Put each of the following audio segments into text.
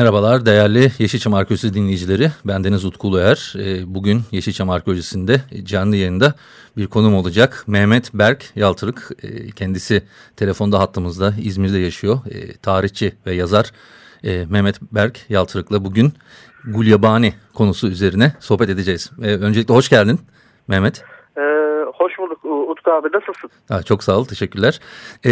Merhabalar değerli Yeşilçam Arkeolojisi dinleyicileri. Ben Deniz Utku Uluer. Ee, bugün Yeşilçam Arkeolojisi'nde canlı yayında bir konum olacak. Mehmet Berk Yaltırık. Ee, kendisi telefonda hattımızda İzmir'de yaşıyor. Ee, tarihçi ve yazar Mehmet Berk Yaltırık'la bugün Gulyabani konusu üzerine sohbet edeceğiz. Öncelikle hoş geldin Mehmet. Utku abi nasılsın? Ha, çok sağ ol teşekkürler. Ee,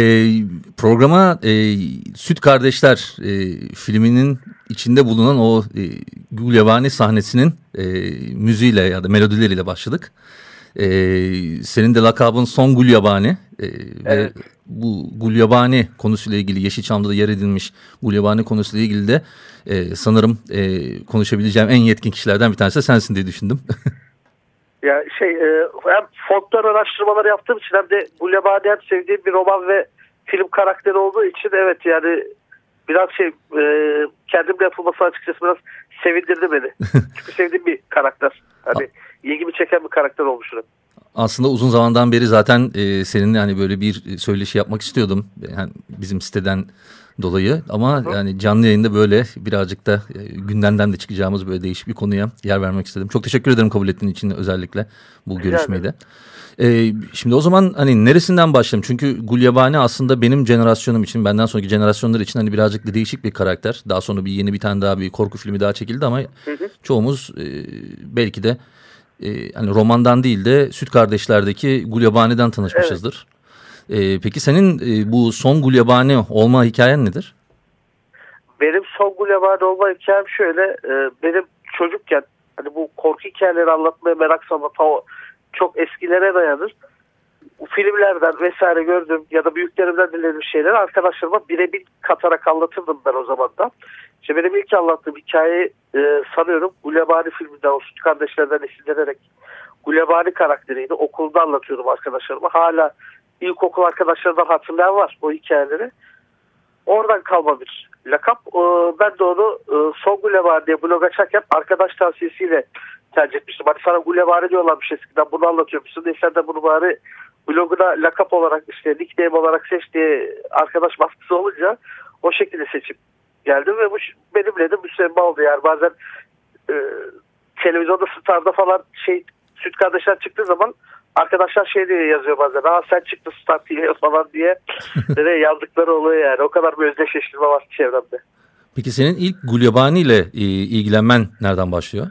programa e, Süt Kardeşler e, filminin içinde bulunan o e, Gülyabani sahnesinin e, müziğiyle ya da melodileriyle başladık. E, senin de lakabın Son Gulyabani e, evet. ve bu Gulyabani konusuyla ilgili Yeşilçam'da da yer edilmiş Gulyabani konusuyla ilgili de e, sanırım e, konuşabileceğim en yetkin kişilerden bir tanesi de sensin diye düşündüm. Ya şey e, hem folklor araştırmaları yaptığım için hem de Gulyabani hem sevdiğim bir roman ve film karakteri olduğu için evet yani biraz şey e, kendimle yapılması açıkçası biraz sevindirdi beni. Çünkü sevdiğim bir karakter. Hani ilgimi çeken bir karakter olmuş. Aslında uzun zamandan beri zaten e, seninle hani böyle bir söyleşi yapmak istiyordum. Yani bizim siteden dolayı ama Hı. yani canlı yayında böyle birazcık da e, gündemden de çıkacağımız böyle değişik bir konuya yer vermek istedim. Çok teşekkür ederim kabul ettiğin için özellikle bu görüşmeyi de. Ee, şimdi o zaman hani neresinden başlayalım? Çünkü Gulyabani aslında benim jenerasyonum için, benden sonraki jenerasyonlar için hani birazcık da değişik bir karakter. Daha sonra bir yeni bir tane daha bir korku filmi daha çekildi ama hı hı. çoğumuz e, belki de e, hani romandan değil de Süt Kardeşler'deki Gulyabani'den tanışmışızdır. E, peki senin e, bu son gulyabani olma hikayen nedir? Benim son gulyabani olma hikayem şöyle. E, benim çocukken hani bu korku hikayeleri anlatmaya merak salma çok eskilere dayanır. Filmlerden vesaire gördüm ya da büyüklerimden dinlediğim şeyleri arkadaşlarıma birebir katarak anlatırdım ben o zaman da. İşte benim ilk anlattığım hikayeyi e, sanıyorum Gulyabani filminden o süt kardeşlerden esinlenerek Gulyabani karakteriydi. Okulda anlatıyordum arkadaşlarıma. Hala ilkokul arkadaşlarından hatırlayan var o hikayeleri. Oradan kalma bir lakap. Ee, ben de onu e, Son Gulevar diye blog açarken arkadaş tavsiyesiyle tercih etmiştim. Hani sana Gulevari diyorlarmış eskiden bunu anlatıyormuşsun. E sen de bunu bari bloguna lakap olarak işte nickname olarak seç diye arkadaş baskısı olunca o şekilde seçip geldim ve bu benimle de müsemma oldu. Yani bazen e, televizyonda Star'da falan şey süt kardeşler çıktığı zaman arkadaşlar şey diye yazıyor bazen. Aa sen çıktı start diye falan diye. Nereye yazdıkları oluyor yani. O kadar bir özdeşleştirme var çevremde. Peki senin ilk Gulyabani ile e, ilgilenmen nereden başlıyor?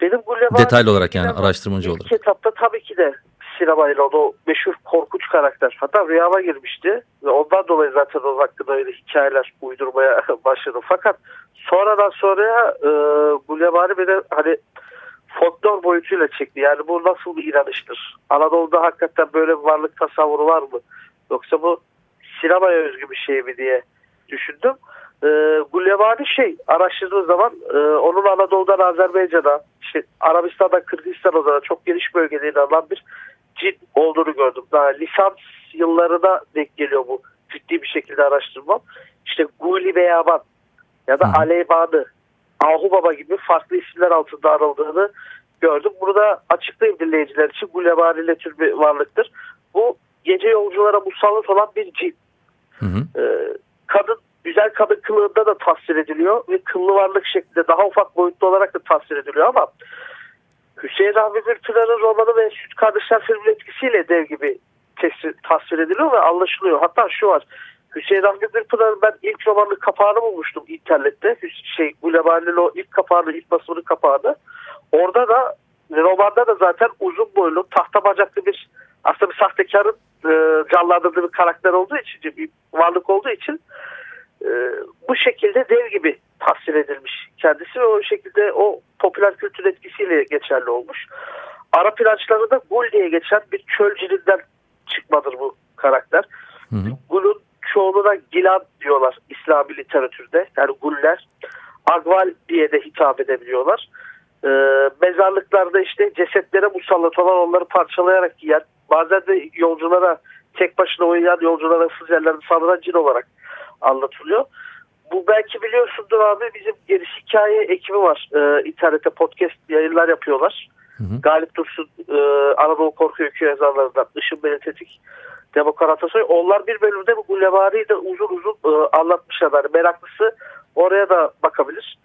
Benim Gulyabani Detaylı olarak yani araştırmacı olarak. İlk etapta tabii ki de sinemayla o meşhur korkunç karakter. Hatta rüyama girmişti. Ve ondan dolayı zaten o hakkında öyle hikayeler uydurmaya başladım. Fakat sonradan sonra e, Gulyabani beni hani folklor boyutuyla çekti. Yani bu nasıl bir inanıştır? Anadolu'da hakikaten böyle bir varlık tasavvuru var mı? Yoksa bu sinemaya özgü bir şey mi diye düşündüm. E, Gulyabani şey araştırdığım zaman e, onun Anadolu'dan Azerbaycan'a işte Arabistan'dan Kırgızistan'a çok geniş bölgede inanılan bir cin olduğunu gördüm. Daha lisans yıllarına denk geliyor bu ciddi bir şekilde araştırmam. İşte Guli Beyaban ya da Aleybanı Ahu Baba gibi farklı isimler altında arıldığını gördüm. Bunu da açıklayayım dinleyiciler için. Gulyabani tür bir varlıktır. Bu gece yolculara musallat olan bir cin. Hı hı. Ee, kadın güzel kadın kılığında da tasvir ediliyor ve kıllı varlık şeklinde daha ufak boyutlu olarak da tasvir ediliyor ama Hüseyin Rahmi Gürpınar'ın romanı ve Süt Kardeşler filmin etkisiyle dev gibi tasvir ediliyor ve anlaşılıyor. Hatta şu var. Hüseyin Rahmi Gürpınar'ın ben ilk romanın kapağını bulmuştum internette. Şey, Gulebani'nin o ilk kapağını, ilk basımının kapağını. Orada da romanda da zaten uzun boylu, tahta bacaklı bir aslında bir sahtekarın e, canlandırdığı bir karakter olduğu için, bir varlık olduğu için e, bu şekilde dev gibi tasvir edilmiş kendisi ve o şekilde o popüler kültür etkisiyle geçerli olmuş. Ara plançlarında Gul diye geçen bir çöl cininden çıkmadır bu karakter. Gul'un çoğuluna Gilan diyorlar İslami literatürde. Yani Guller. Agval diye de hitap edebiliyorlar. Ee, mezarlıklarda işte cesetlere musallat olan onları parçalayarak yiyen bazen de yolculara tek başına uyuyan yolculara ıssız yerlerde saldıran cin olarak anlatılıyor. Bu belki biliyorsundur abi bizim gerisi hikaye ekibi var. Ee, internette podcast yayınlar yapıyorlar. Hı hı. Galip Dursun e, Anadolu Korku Öykü yazarlarından Işın Beni Tetik Demokrat Atasoy. Onlar bir bölümde bu Gullevari'yi de uzun uzun e, anlatmışlar. Meraklısı oraya da bakabilir.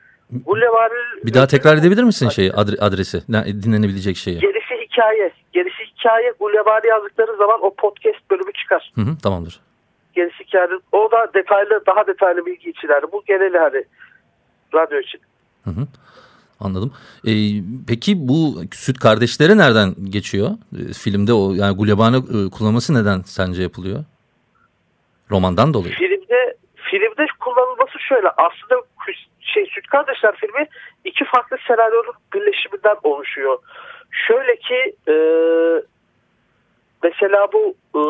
Gullevari Bir daha tekrar edebilir misin şeyi adre- adresi ne- dinlenebilecek şeyi? Gerisi hikaye. Gerisi hikaye Gullevari yazdıkları zaman o podcast bölümü çıkar. Hı hı, tamamdır. Gerisi hikaye. O da detaylı daha detaylı bilgi için. Yani bu geneli hani radyo için. Hı hı. Anladım. Ee, peki bu süt kardeşleri nereden geçiyor? Ee, filmde o yani Gulyabani e, kullanması neden sence yapılıyor? Romandan dolayı. Filmde filmde kullanılması şöyle. Aslında şey Süt Kardeşler filmi iki farklı senaryonun birleşiminden oluşuyor. Şöyle ki e, mesela bu e,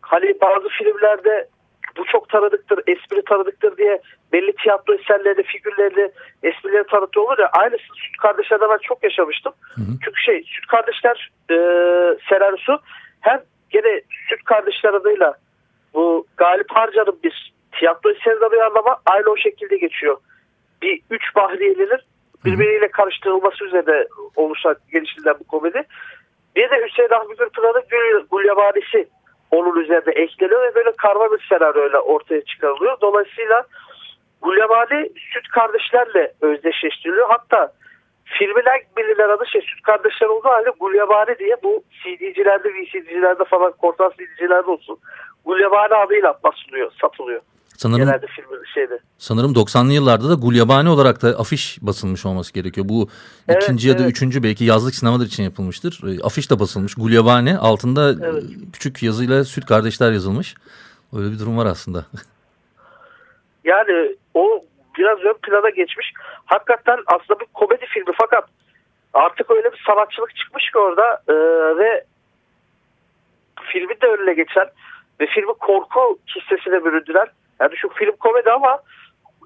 hani bazı filmlerde bu çok tanıdıktır, espri tanıdıktır diye belli tiyatro eserlerinde, figürlerinde esprileri tanıtıyor olur ya. Aynısını Süt Kardeşler'de ben çok yaşamıştım. Hı hı. Çünkü şey Süt Kardeşler e, senaryosu hem gene Süt Kardeşler adıyla bu Galip Harca'nın bir tiyatro eserinde uyarlama aynı o şekilde geçiyor. Bir üç bahriyelidir birbiriyle karıştırılması üzerine oluşan geliştirilen bu komedi. Bir de Hüseyin Rahmi Gürpınar'ın Gül, Gülyabanisi onun üzerine ekleniyor ve böyle karma bir senaryoyla ortaya çıkarılıyor. Dolayısıyla Gulyabani süt kardeşlerle özdeşleştiriliyor. Hatta filmin en bilinen adı şey süt kardeşler olduğu halde Gulyabani diye bu CD'cilerde, VCD'cilerde falan korsan CD'cilerde olsun. Gulyabani adıyla basılıyor, satılıyor. Sanırım Genelde filmin şeyde. sanırım 90'lı yıllarda da Gulyabani olarak da afiş basılmış olması gerekiyor. Bu Evet, ikinci ya da evet. üçüncü belki yazlık sinemalar için yapılmıştır. Ee, afiş de basılmış. Gulyabani altında Evet. küçük yazıyla süt kardeşler yazılmış. Öyle bir durum var aslında. Yani o biraz ön plana geçmiş. Hakikaten aslında bir komedi filmi fakat artık öyle bir sanatçılık çıkmış ki orada e, ve filmin de önüne geçen ve filmi korku hissesine büründüren yani şu film komedi ama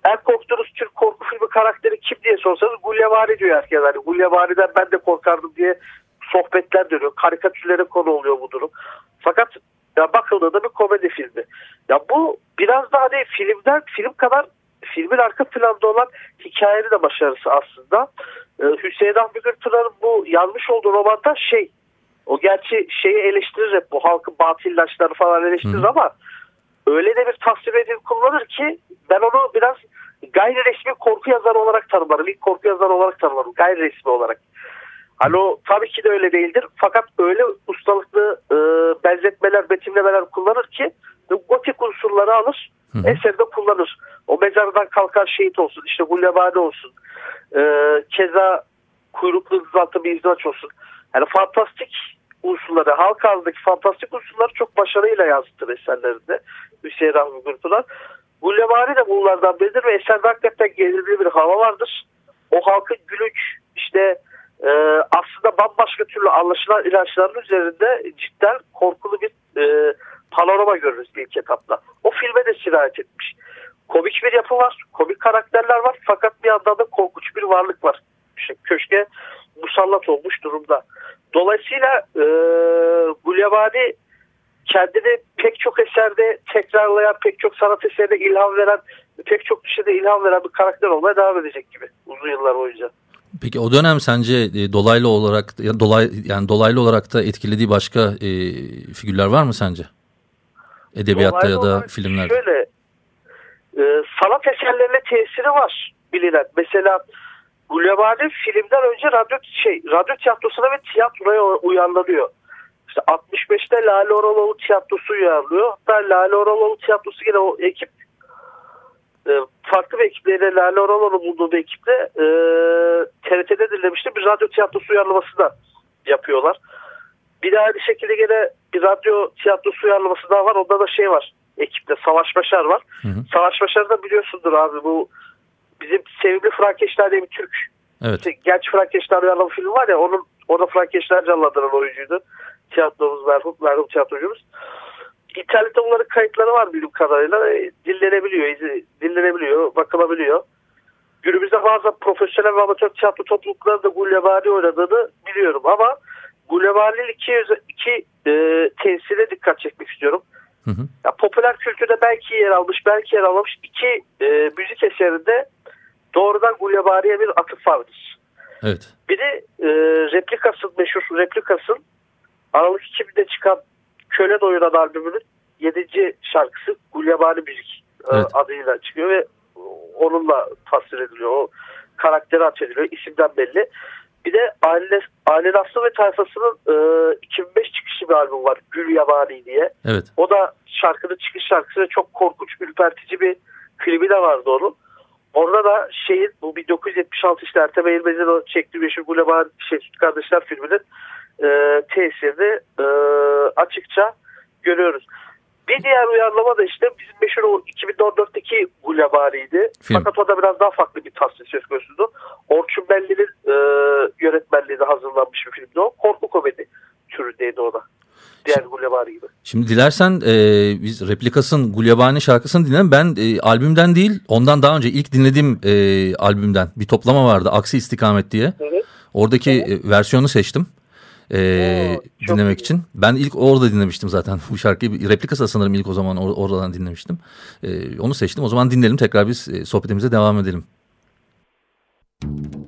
en korktuğunuz Türk korku filmi karakteri kim diye sorsanız Gullevari diyor herkes. Hani Gullevari'den ben de korkardım diye sohbetler dönüyor. Karikatürlere konu oluyor bu durum. Fakat ya bakıldığında bir komedi filmi. Ya bu biraz daha hani filmden film kadar filmin arka planda olan hikayenin de başarısı aslında. Ee, Hüseyin Ahmet Gürpınar'ın bu yazmış olduğu romanda şey o gerçi şeyi eleştirir hep bu halkın batıl ilaçları falan eleştirir Hı. ama öyle de bir tasvir edil kullanır ki ben onu biraz gayri resmi korku yazarı olarak tanımlarım. İlk korku yazarı olarak tanımlarım. Gayri resmi olarak. Hani o tabii ki de öyle değildir. Fakat öyle ustalıklı e, benzetmeler, betimlemeler kullanır ki gotik unsurları alır, Hı eserde kullanır. O mezardan kalkan şehit olsun, işte Gullebani olsun, e, keza kuyruklu zızaltı bir izdivaç olsun. Yani fantastik unsurları, halk ağzındaki fantastik unsurları çok başarıyla yansıtır eserlerinde Hüseyin Rahmi Gürpınar. Gullebani de bunlardan biridir ve eserde hakikaten gerilimli bir hava vardır. O halkın gülünç, işte e, aslında bambaşka türlü anlaşılan ilaçların üzerinde cidden korkulu bir e, panorama görürüz ilk etapta. O filme de sirayet etmiş. Komik bir yapı var, komik karakterler var fakat bir yandan da korkunç bir varlık var. İşte köşke musallat olmuş durumda. Dolayısıyla e, Gulyabani kendini pek çok eserde tekrarlayan, pek çok sanat eserine ilham veren, pek çok kişide ilham veren bir karakter olmaya devam edecek gibi uzun yıllar boyunca. Peki o dönem sence e, dolaylı olarak ya dolay yani dolaylı olarak da etkilediği başka e, figürler var mı sence? Edebiyatta Dolaylı ya da olarak filmlerde. Şöyle e, sanat eserlerine tesiri var bilinen. Mesela Gulyabani filmden önce radyo şey radyo tiyatrosuna ve tiyatroya uyarlanıyor. İşte 65'te Lale Oraloğlu tiyatrosu uyarlıyor. Hatta Lale Oraloğlu tiyatrosu yine o ekip e, farklı bir ekipleriyle Lale Oraloğlu bulduğu bir ekiple e, TRT'de dinlemişti. Bir radyo tiyatrosu uyarlaması da yapıyorlar. Bir de aynı şekilde gene bir radyo tiyatrosu uyarlaması daha var. Onda da şey var. Ekipte Savaş Başar var. Hı hı. Savaş Başar da biliyorsundur abi bu bizim sevimli Frankenstein diye bir Türk Evet. işte Genç Frankenstein uyarlama filmi var ya onun orada Frankenstein canlandıran oyuncuydu. Tiyatromuz merhum, merhum tiyatrocumuz. İnternette bunların kayıtları var bildiğim kadarıyla. E, dinlenebiliyor, izi, dinlenebiliyor, bakılabiliyor. Günümüzde bazı profesyonel ve amatör tiyatro topluluklarında Gulyabani oynadığını biliyorum ama Gulyabani'nin iki, iki e, tesirine dikkat çekmek istiyorum. Hı hı. Ya, popüler kültürde belki yer almış, belki yer almamış iki e, müzik eserinde doğrudan Gulyabani'ye bir atıf vardır. Evet. Bir de e, replikasın, meşhur replikasın Aralık 2000'de çıkan Köle Doyuran albümünün 7. şarkısı Gulyabani Müzik e, Evet. adıyla çıkıyor ve onunla tasvir ediliyor. O karakteri atfediliyor. isimden belli. Bir de Aile, Aile Aslı ve Tayfası'nın e, 2005 çıkışı bir albüm var. Gül Yabani diye. Evet. O da şarkının çıkış şarkısı ve çok korkunç, ürpertici bir klibi de vardı onun. Orada da şeyin bu 1976 işte Ertem Eğilmez'in o çektiği meşhur Guleman şey, Süt Kardeşler filminin e, tesirini e, açıkça görüyoruz. Bir diğer uyarlama da işte bizim meşhur o 2014'teki Gulebani'ydi. Film. Fakat o da biraz daha farklı bir tasvir söz konusuydu. Orçun Belli'nin e, yönetmenliğinde hazırlanmış bir filmdi o. Korku komedi türündeydi o da. Diğer Gulebani gibi. Şimdi dilersen e, biz Replikas'ın Gulyabani şarkısını dinleyelim. Ben e, albümden değil ondan daha önce ilk dinlediğim e, albümden bir toplama vardı. Aksi İstikamet diye. Evet. Oradaki e, versiyonu seçtim. e, çok dinlemek iyi. için. Ben ilk orada dinlemiştim zaten bu şarkıyı. Replikası sanırım ilk o zaman or- oradan dinlemiştim. E, onu seçtim. O zaman dinleyelim tekrar biz e, sohbetimize devam edelim. Baba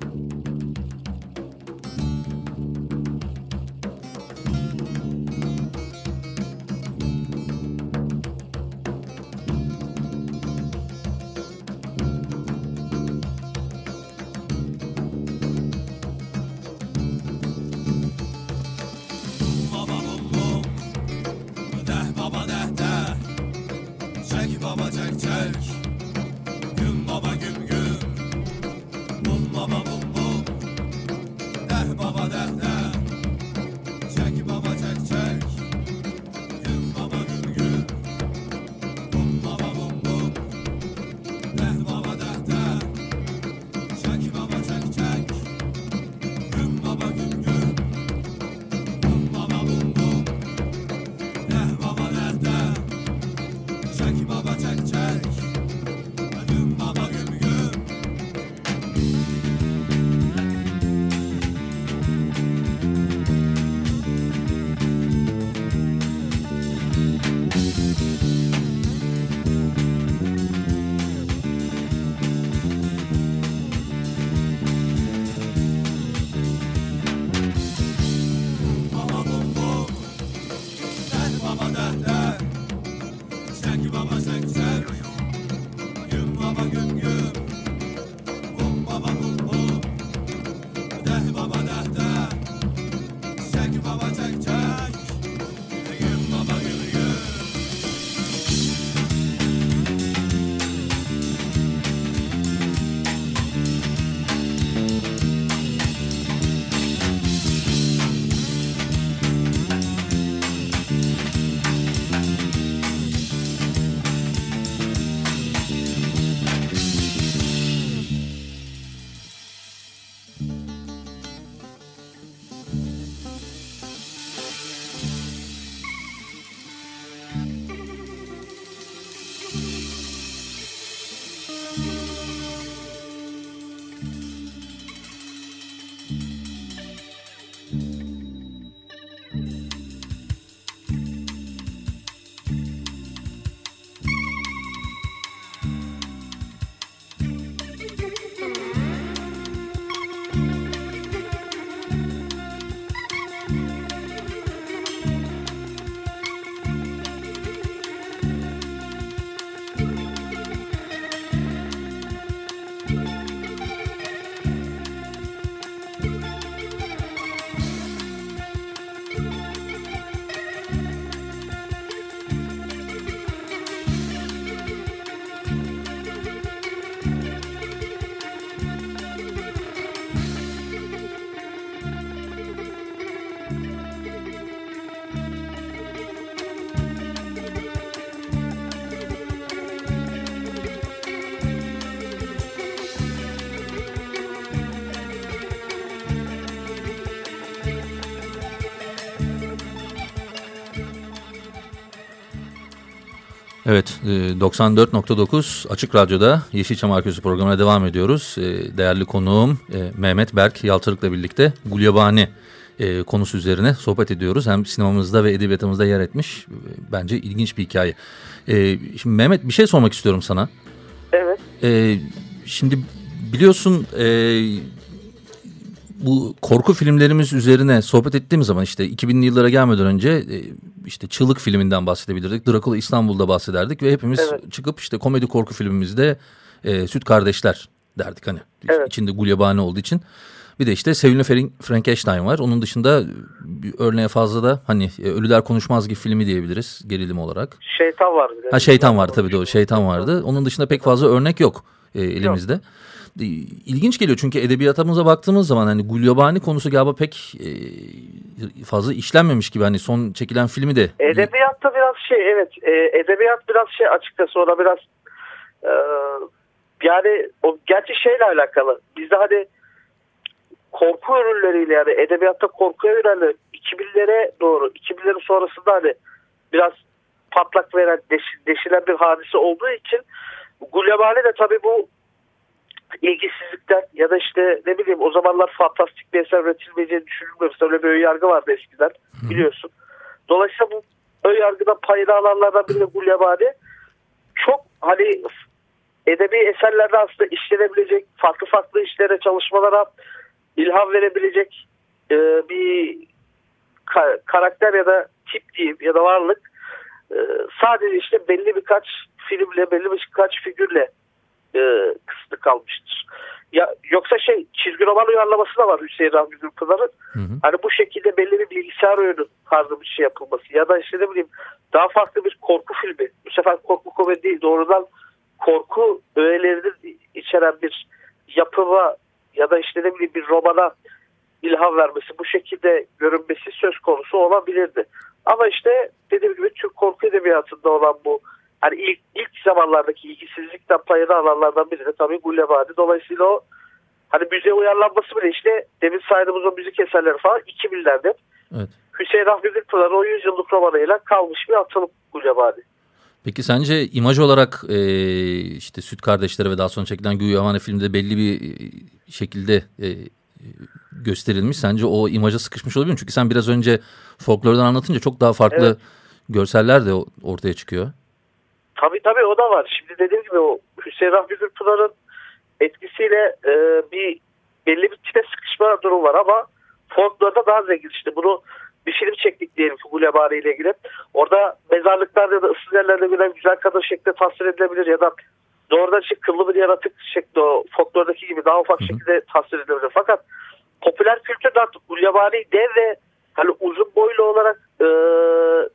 Evet, e, 94.9 Açık Radyo'da Yeşilçam Arküsü programına devam ediyoruz. E, Değerli konuğum e, Mehmet Berk Yaltırık'la birlikte Gulyabani e, konusu üzerine sohbet ediyoruz. Hem sinemamızda ve edebiyatımızda yer etmiş. E, Bence ilginç bir hikaye. E, Şimdi Mehmet bir şey sormak istiyorum sana. Evet. E, Şimdi biliyorsun e, bu korku filmlerimiz üzerine sohbet ettiğimiz zaman işte 2000'li yıllara gelmeden önce e, işte Çığlık filminden bahsedebilirdik. Drakula İstanbul'da bahsederdik ve hepimiz Evet. çıkıp işte komedi korku filmimizde e, Süt Kardeşler derdik hani. Evet. İçinde gulyabani olduğu için. Bir de işte Sevimli Ferin- Frankenstein var. Onun dışında bir örneğe fazla da hani e, Ölüler Konuşmaz gibi filmi diyebiliriz gerilim olarak. Şeytan var. Ha şeytan vardı tabii o şeytan vardı. Onun dışında pek fazla örnek yok e, elimizde. E, İlginç geliyor çünkü edebiyatımıza baktığımız zaman hani Gulyabani konusu galiba pek e, fazla işlenmemiş gibi hani son çekilen filmi de. Edebiyatta biraz şey evet e, edebiyat biraz şey açıkçası ona biraz e, yani o gerçi şeyle alakalı bizde hani korku ürünleriyle yani edebiyatta korkuya yöneldi 2000'lere doğru 2000'lerin sonrasında hani biraz patlak veren deş- deşilen bir hadise olduğu için Gulyabani de tabii bu ilgisizlikten ya da işte ne bileyim o zamanlar fantastik bir eser üretilmeyeceğini düşünülmüyorsa öyle bir önyargı vardı eskiden biliyorsun. Dolayısıyla bu önyargıdan payını alanlardan biri de Gulyabani çok hani edebi eserlerde aslında işlenebilecek farklı farklı işlere çalışmalara ilham verebilecek e, bir ka- karakter ya da tip diyeyim ya da varlık e, sadece işte belli birkaç filmle belli birkaç figürle e, kısıtlı kalmıştır. Ya yoksa şey çizgi roman uyarlaması da var Hüseyin Rahmi Gürpınar'ın. Hani bu şekilde belli bir bilgisayar oyunu tarzı bir şey yapılması ya da işte ne bileyim daha farklı bir korku filmi. Bu sefer korku komedi değil doğrudan korku öğelerini içeren bir yapıma ya da işte ne bileyim bir romana ilham vermesi bu şekilde görünmesi söz konusu olabilirdi. Ama işte dediğim gibi Türk korku edebiyatında olan bu hani ilk, ilk zamanlardaki ilgisizlikten payını alanlardan biri de tabii Gulyabani. Dolayısıyla o hani müziğe uyarlanması bile işte demin saydığımız o müzik eserleri falan 2000'lerde Evet. Hüseyin Rahmi Gülpınar'ın o 100 yıllık romanıyla kalmış bir atılıp Gulyabani. Peki sence imaj olarak e, işte Süt Kardeşleri ve daha sonra çekilen Gulyabani filmde belli bir e, şekilde e, gösterilmiş. Sence o imaja sıkışmış olabilir mi? Çünkü sen biraz önce folklordan anlatınca çok daha farklı Evet. görseller de ortaya çıkıyor. Tabii tabii o da var. Şimdi dediğim gibi o Hüseyin Rahmi Gülpınar'ın etkisiyle e, bir belli bir tipe sıkışma durum var ama folklorda daha zengin işte. Bunu bir film çektik diyelim ki Gulyabani ile ilgili. Orada mezarlıklarda ya da ıssız yerlerde gören güzel kadın şeklinde tasvir edilebilir ya da doğrudan işte kıllı bir yaratık şekli o folklordaki gibi daha ufak şekilde tasvir edilebilir. Fakat popüler kültürde artık Gulyabani dev ve hani uzun boylu olarak e,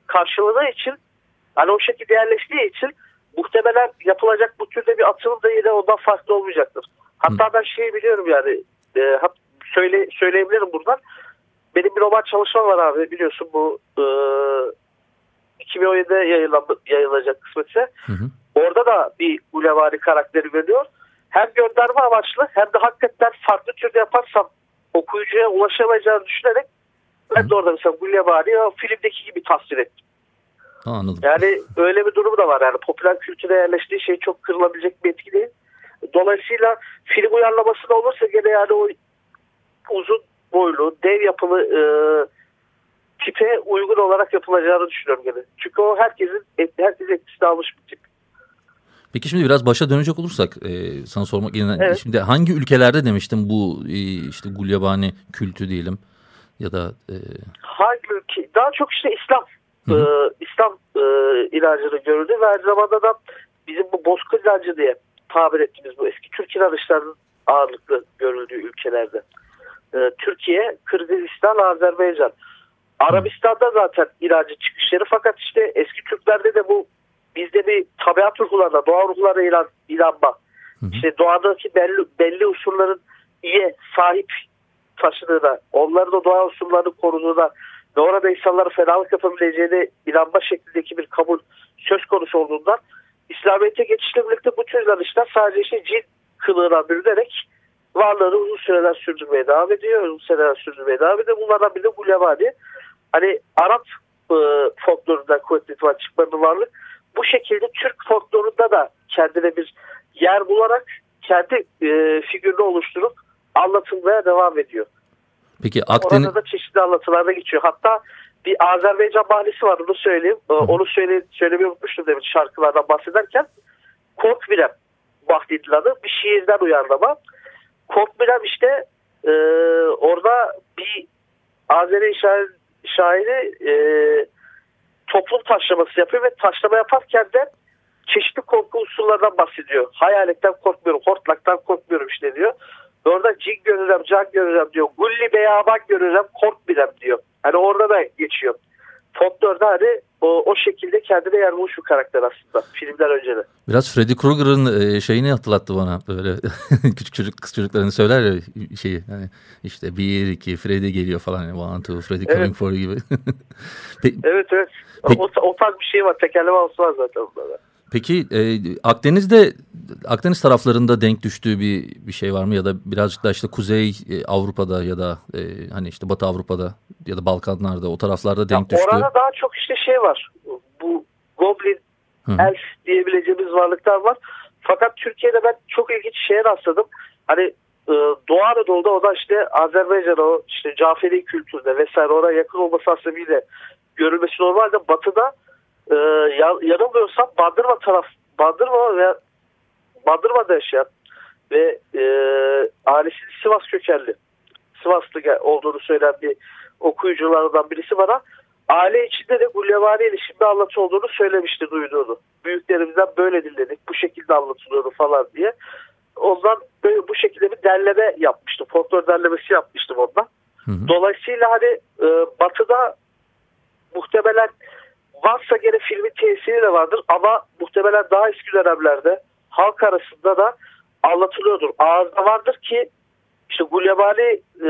karşıladığı için hani o şekilde yerleştiği için muhtemelen yapılacak bu türde bir atılım da yine ondan farklı olmayacaktır. Hatta ben şeyi biliyorum yani e, söyle, söyleyebilirim buradan. Benim bir roman çalışmam var abi biliyorsun bu e, 2017'de yayınlan, yayınlanacak kısmetse. Hı hı. Orada da bir Gulyabani karakteri görüyor. Hem gönderme amaçlı hem de hakikaten farklı türde yaparsam okuyucuya ulaşamayacağını düşünerek ben de orada mesela o filmdeki gibi tasvir ettim. Ha, anladım. Yani öyle bir durum da var. Yani popüler kültüre yerleştiği şey çok kırılabilecek bir etki değil. Dolayısıyla film uyarlaması da olursa gene yani o uzun boylu, dev yapılı e, tipe uygun olarak yapılacağını düşünüyorum gene. Çünkü o herkesin herkesin etkisini almış bir tip. Peki şimdi biraz başa dönecek olursak e, sana sormak yine Evet. şimdi hangi ülkelerde demiştim bu e, işte Gulyabani kültü diyelim ya da e, Hangi ülke? Daha çok işte İslam Hı e, İslam e, inancını görüldü ve aynı zamanda da bizim bu bozkır inancı diye tabir ettiğimiz bu eski Türk inanışlarının ağırlıklı görüldüğü ülkelerde. E, Türkiye, Kırgızistan, Azerbaycan. Arabistan'da zaten inancı çıkışları fakat işte eski Türklerde de bu bizde bir tabiat ruhlarına, doğa ruhlarına inan, inanma. Hı hı. İşte doğadaki belli, belli unsurların iyi sahip taşıdığına, onların da doğa unsurlarını koruduğuna ve orada insanlara fenalık yapabileceğine inanma şeklindeki bir kabul söz konusu olduğundan İslamiyet'e geçişle birlikte bu tür inanışlar sadece işte cin kılığına bürünerek varlığını uzun süreler sürdürmeye devam ediyor. Uzun süreler sürdürmeye devam ediyor. Bunlardan biri de Gulyabani. Hani Arap e, folklorundan kuvvetli ihtimal çıkma bir varlık. bu şekilde Türk folklorunda da kendine bir yer bularak kendi e, figürünü oluşturup anlatılmaya devam ediyor. Peki Akdeniz Orada da çeşitli anlatılarda geçiyor. Hatta bir Azerbaycan mahnesi var onu söyleyeyim. Ee, Onu söyle, söylemeyi unutmuştum demin şarkılardan bahsederken. Korkbilem bahsedilen adı bir şiirden uyarlama. Korkbilem işte e, orada bir Azeri şair, şairi e, toplum taşlaması yapıyor ve taşlama yaparken de çeşitli korku unsurlardan bahsediyor. Hayaletten korkmuyorum, hortlaktan korkmuyorum işte diyor. Orada cin görürüm, can görürüm diyor. Gulli beyaban görürüm, korkbilem diyor. Hani orada da geçiyor. Folklor'da hani o, o şekilde kendine yer bulmuş bir karakter aslında filmler önce de. biraz Freddy Krueger'ın e, şeyini hatırlattı bana böyle küçük çocuk kız çocuklarını söyler ya şeyi hani işte bir iki Freddy geliyor falan yani, one two Freddy Evet. coming for you gibi. Pe- Evet evet. Peki- O, o tarz bir şey var. Tekerleme havası var zaten bunlarda. Peki e, Akdeniz'de Akdeniz taraflarında denk düştüğü bir bir şey var mı ya da birazcık da işte Kuzey e, Avrupa'da ya da e, hani işte Batı Avrupa'da ya da Balkanlarda o taraflarda denk düştüğü. orada daha çok işte şey var. Bu Goblin, Hı. Elf diyebileceğimiz varlıklar var. Fakat Türkiye'de ben çok ilginç şeye rastladım. Hani e, Doğu Anadolu'da o da işte Azerbaycan o işte Caferi kültürde vesaire oraya yakın olması hasebiyle görülmesi normalde batıda e, ya- yanılmıyorsam Bandırma taraf Bandırma ve Bandırma'da yaşayan ve e, ailesinin Sivas kökenli Sivaslı olduğunu söyleyen bir okuyuculardan birisi bana aile içinde de Gulyabani ilişkinde anlatı olduğunu söylemişti duyduğunu. Büyüklerimizden böyle dinledik bu şekilde anlatılıyordu falan diye. Ondan böyle bu şekilde bir derleme yapmıştım. Folklor derlemesi yapmıştım ondan. Hı hı. Dolayısıyla hani e, batıda muhtemelen varsa gene filmin tesiri de vardır ama muhtemelen daha eski dönemlerde halk arasında da anlatılıyordur. Ağızda vardır ki işte Gulyabani e,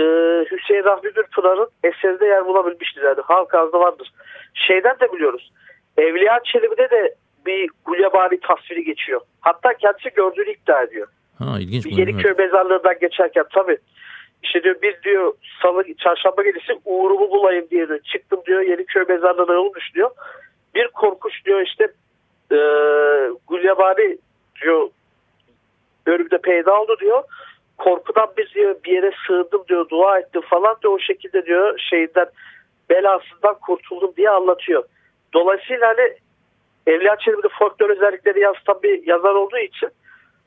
Hüseyin Rahmi Gürpınar'ın eserinde yer bulabilmiştir. Yani halk ağzında vardır. Şeyden de biliyoruz. Evliya Çelebi'de de bir Gulyabani tasviri geçiyor. Hatta kendisi gördüğünü iddia ediyor. Ha ilginç Bir. Yeniköy mezarlığından geçerken tabii. İşte diyor bir diyor salı çarşamba gecesi uğurumu bulayım diye diyor. Çıktım diyor Yeniköy mezarlığına olmuş diyor. Bir korkuş diyor işte e, Gulyabani diyor önümde peyda oldu diyor. Korkudan bir diyor bir yere sığındım diyor dua ettim falan diyor o şekilde diyor şeyinden belasından kurtuldum diye anlatıyor. Dolayısıyla hani Evliya Çelebi'de folklor özellikleri yansıtan bir yazar olduğu için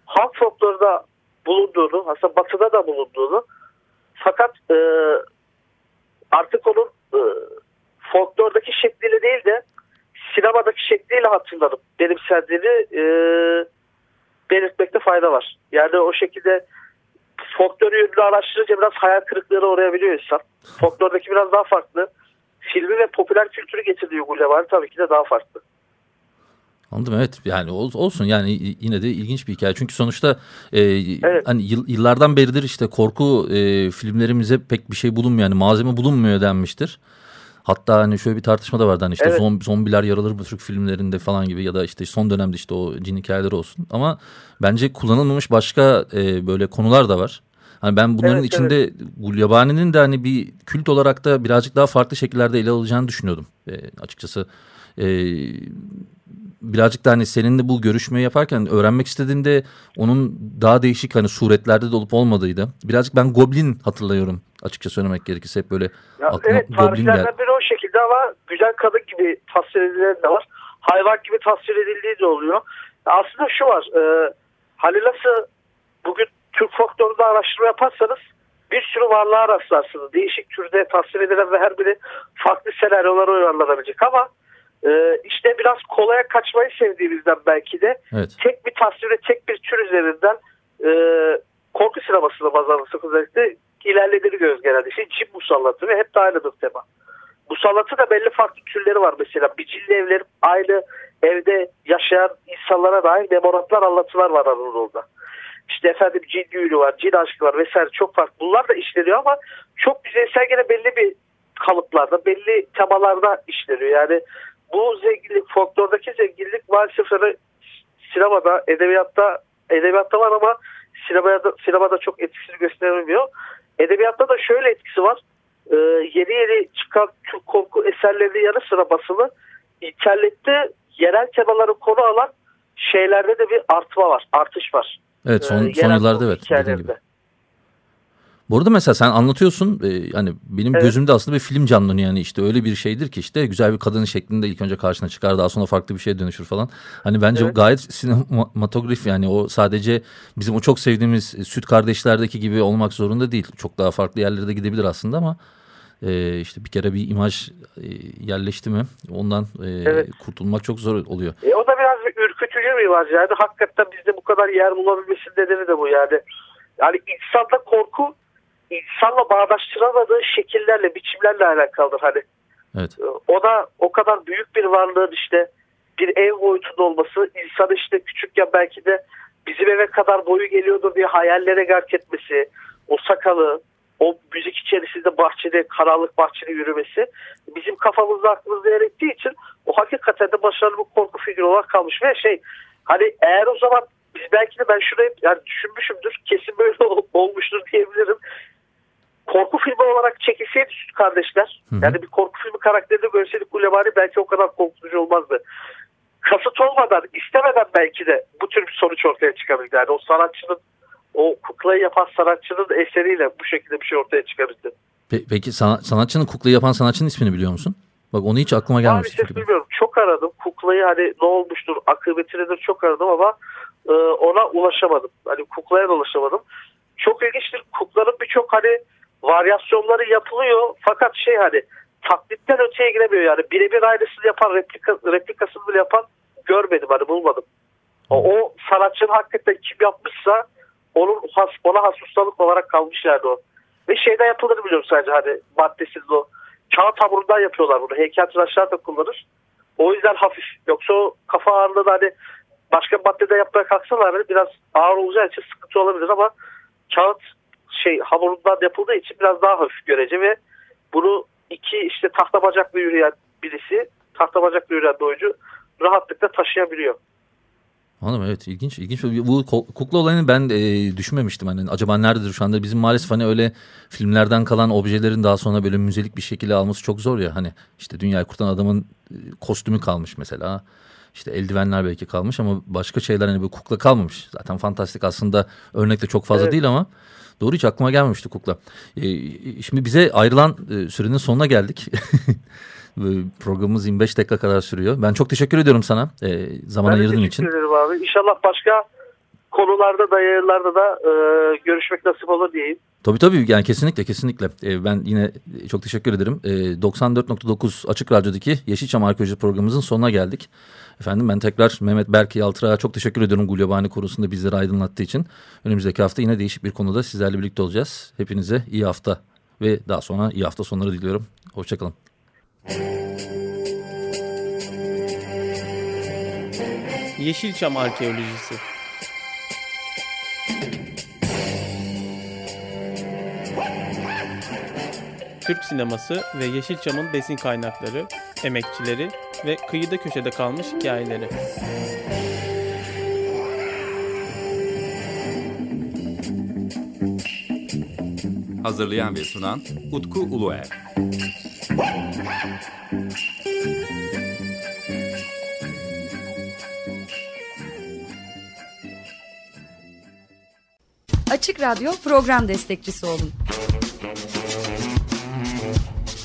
halk folklorda bulunduğunu, aslında batıda da bulunduğunu fakat e, artık onun e, folklordaki şekliyle değil de sinemadaki şekliyle hatırlanıp benimsendiğini e, belirtmekte fayda var. Yani o şekilde folklor yönünü araştırınca biraz hayal kırıklığına uğrayabiliyor insan. Folklordaki biraz daha farklı. Filmi ve popüler kültürü getirdiği Gulyabani tabii ki de daha farklı. Anladım evet yani ol- olsun yani yine de ilginç bir hikaye. Çünkü sonuçta e, Evet. hani yıl- yıllardan beridir işte korku e, filmlerimize pek bir şey bulunmuyor yani malzeme bulunmuyor denmiştir. Hatta hani şöyle bir tartışma da vardı hani işte Evet. zom- zombiler yaralar mı Türk filmlerinde falan gibi ya da işte son dönemde işte o cin hikayeleri olsun. Ama bence kullanılmamış başka e, böyle konular da var. Hani ben bunların Evet, içinde Gulyabani'nin de hani bir kült olarak da birazcık daha farklı şekillerde ele alacağını düşünüyordum e, açıkçası. E, birazcık da hani seninle bu görüşmeyi yaparken öğrenmek istediğimde onun daha değişik hani suretlerde de olup olmadığıydı. Birazcık ben Goblin hatırlıyorum açıkça söylemek gerekirse hep böyle Ya evet Goblin biri o şekilde ama güzel kadın gibi tasvir edilen de var. Hayvan gibi tasvir edildiği de oluyor. Aslında şu var. E, Halil Ası bugün Türk folklorunda araştırma yaparsanız bir sürü varlığa rastlarsınız. Değişik türde tasvir edilen ve her biri farklı senaryolara uyarlanabilecek ama e, işte biraz kolaya kaçmayı sevdiğimizden belki de Evet. tek bir tasvire tek bir tür üzerinden e, korku sinemasını baz alırsak özellikle ilerlediğini görüyoruz genelde. İşte cin musallatı ve hep de aynıdır tema. Musallatı da belli farklı türleri var mesela. Bicilli evlerin aynı evde yaşayan insanlara dair memoratlar anlatılar var Anadolu'da. İşte efendim cin düğünü var, cin aşkı var vesaire çok farklı. Bunlar da işleniyor ama çok yüzeysel gene belli bir kalıplarda, belli temalarda işleniyor. Yani bu zenginlik, folklordaki zenginlik maalesef hani sinemada, edebiyatta edebiyatta var ama sinemada, sinemada çok etkisini gösteremiyor. Edebiyatta da şöyle etkisi var. Ee, yeni yeni çıkan Türk korku eserlerinin yanı sıra basılı internette yerel temaları konu alan şeylerde de bir artma var, artış var. Evet son, Ee, son yıllarda evet gibi. Bu arada mesela sen anlatıyorsun e, yani benim Evet. gözümde aslında bir film canlanıyor yani işte öyle bir şeydir ki işte güzel bir kadın şeklinde ilk önce karşına çıkar daha sonra farklı bir şeye dönüşür falan. Hani bence Evet. gayet sinematograf yani o sadece bizim o çok sevdiğimiz e, Süt Kardeşler'deki gibi olmak zorunda değil. Çok daha farklı yerlere de gidebilir aslında ama e, işte bir kere bir imaj e, yerleşti mi ondan e, Evet. kurtulmak çok zor oluyor. E, o da biraz bir ürkütücü bir var yani. Hakikaten bizde bu kadar yer bulabilmesinin nedeni de bu yani. Yani insanda korku insanla bağdaştıramadığı şekillerle, biçimlerle alakalıdır hani. Evet. E, Ona o kadar büyük bir varlığın işte bir ev boyutunda olması, insanı işte küçükken belki de bizim eve kadar boyu geliyordur diye hayallere gark etmesi, o sakalı, o müzik içerisinde bahçede, karanlık bahçede yürümesi bizim kafamızda aklımızda yer ettiği için o hakikaten de başarılı bir korku figürü olarak kalmış ve şey hani eğer o zaman biz belki de ben şurayı yani düşünmüşümdür kesin böyle ol- olmuştur diyebilirim. Korku filmi olarak çekilseydi Süt Kardeşler Hı hı. yani bir korku filmi karakterini görseydik Gulyabani belki o kadar korkutucu olmazdı. Kasıt olmadan istemeden belki de bu tür bir sonuç ortaya çıkabilirdi. Yani o sanatçının o kuklayı yapan sanatçının eseriyle bu şekilde bir şey ortaya. Pe- peki sana- sanatçının kuklayı yapan sanatçının ismini biliyor musun? Bak onu hiç aklıma gelmemişti. Maalesef çünkü. bilmiyorum. Çok aradım. Kuklayı hani ne olmuştur, akıbeti nedir çok aradım ama e, ona ulaşamadım. Hani kuklaya da ulaşamadım. Çok ilginçtir. Kuklanın birçok hani varyasyonları yapılıyor. Fakat şey hani taklitten öteye giremiyor yani. Birebir aynısını yapan, replika, replikasını bile yapan görmedim hani bulmadım. O, o sanatçının hakikaten kim yapmışsa onun has, ona has ustalık olarak kalmış yani o. Ve şeyden yapılır biliyorum sadece hani maddesiz o. Kağıt hamurundan yapıyorlar bunu. Heykeltıraşlar da kullanır. O yüzden hafif. Yoksa o kafa ağırlığı hani başka maddede yapmaya kalksalar hani biraz ağır olacağı için sıkıntı olabilir ama kağıt şey hamurundan yapıldığı için biraz daha hafif görece ve bunu iki işte tahta bacaklı yürüyen birisi tahta bacaklı yürüyen bir oyuncu rahatlıkla taşıyabiliyor. Anladım evet ilginç ilginç. Bu kukla olayını ben e, düşünmemiştim. Hani acaba nerededir şu anda? Bizim maalesef hani öyle filmlerden kalan objelerin daha sonra böyle müzelik bir şekilde alması çok zor ya. Hani işte dünyayı kurtaran adamın e, kostümü kalmış mesela. İşte eldivenler belki kalmış ama başka şeyler hani bu kukla kalmamış. Zaten fantastik aslında örnek de çok fazla Evet. değil ama doğru hiç aklıma gelmemişti kukla. E, şimdi bize ayrılan e, sürenin sonuna geldik. Programımız 25 dakika kadar sürüyor. Ben çok teşekkür ediyorum sana e, zaman Ben ayırdığın teşekkür için. ederim abi. İnşallah başka konularda da yayınlarda da e, görüşmek nasip olur diyeyim. Tabii tabii yani kesinlikle kesinlikle. Ee, ben yine çok teşekkür ederim. Ee, 94.9 Açık Radyo'daki Yeşilçam Arkeoloji programımızın sonuna geldik. Efendim ben tekrar Mehmet Berk Yaltıra'ya çok teşekkür ediyorum Gulyabani konusunda bizleri aydınlattığı için. Önümüzdeki hafta yine değişik bir konuda sizlerle birlikte olacağız. Hepinize iyi hafta ve daha sonra iyi hafta sonları diliyorum. Hoşçakalın. Yeşilçam Arkeolojisi Türk sineması ve Yeşilçam'ın besin kaynakları, emekçileri ve kıyıda köşede kalmış hikayeleri. Hazırlayan ve sunan Utku Uluer. Açık Radyo program destekçisi olun.